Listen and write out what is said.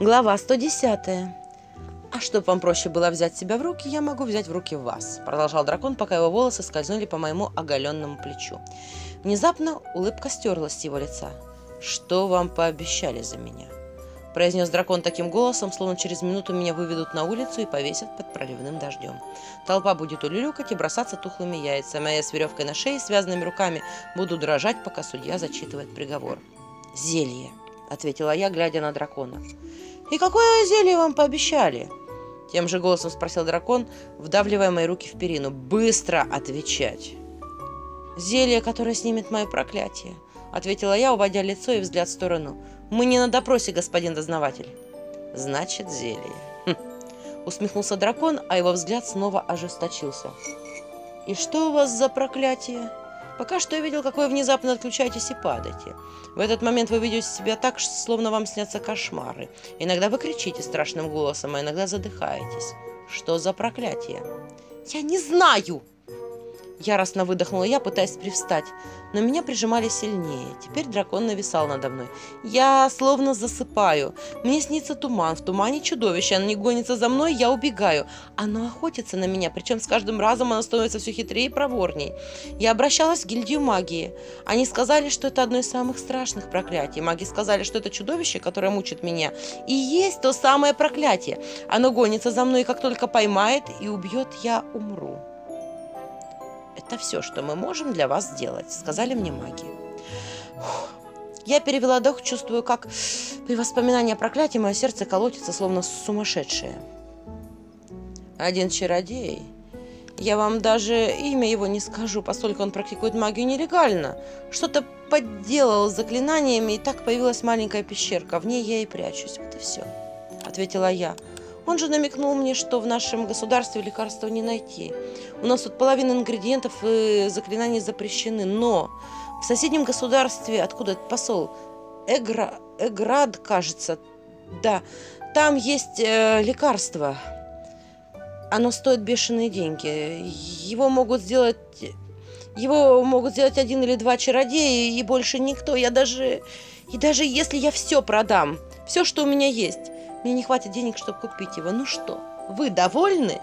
Глава 110. «А чтоб вам проще было взять себя в руки, я могу взять в руки вас», продолжал дракон, пока его волосы скользнули по моему оголенному плечу. Внезапно улыбка стерлась с его лица. «Что вам пообещали за меня?» произнес дракон таким голосом, словно через минуту меня выведут на улицу и повесят под проливным дождем. Толпа будет улюлюкать и бросаться тухлыми яйцами, а я с веревкой на шее, связанными руками, буду дрожать, пока судья зачитывает приговор. «Зелье», — ответила я, глядя на дракона. «И какое зелье вам пообещали?» Тем же голосом спросил дракон, вдавливая мои руки в перину. «Быстро отвечать!» «Зелье, которое снимет мое проклятие», — ответила я, уводя лицо и взгляд в сторону. «Мы не на допросе, господин дознаватель». «Значит, зелье». Хм. Усмехнулся дракон, а его взгляд снова ожесточился. «И что у вас за проклятие?» Пока что я видел, как вы внезапно отключаетесь и падаете. В этот момент вы ведете себя так, словно вам снятся кошмары. Иногда вы кричите страшным голосом, а иногда задыхаетесь. Что за проклятие? «Я не знаю!» Яростно выдохнула я, пытаясь привстать, но меня прижимали сильнее. Теперь дракон нависал надо мной. Я словно засыпаю. Мне снится туман, в тумане чудовище, оно не гонится за мной, я убегаю. Оно охотится на меня, причем с каждым разом оно становится все хитрее и проворней. Я обращалась в гильдию магии. Они сказали, что это одно из самых страшных проклятий. Маги сказали, что это чудовище, которое мучит меня. И есть то самое проклятие. Оно гонится за мной, и как только поймает и убьет, я умру. Это все, что мы можем для вас сделать, сказали мне маги. Я перевела дух, чувствую, как при воспоминании о проклятии мое сердце колотится, словно сумасшедшее. Один чародей. Я вам даже имя его не скажу, поскольку он практикует магию нелегально. Что-то подделал заклинаниями, и так появилась маленькая пещерка. В ней я и прячусь. Вот и все, ответила я. Он же намекнул мне, что в нашем государстве лекарства не найти. У нас тут половина ингредиентов и заклинаний запрещены, но в соседнем государстве, откуда этот посол, Эгра, Эград, кажется, да, там есть э, лекарство. Оно стоит бешеные деньги. Его могут сделать... Его могут сделать один или два чародея, и больше никто. Я даже... И даже если я все продам, все, что у меня есть, мне не хватит денег, чтобы купить его. Ну что, вы довольны?»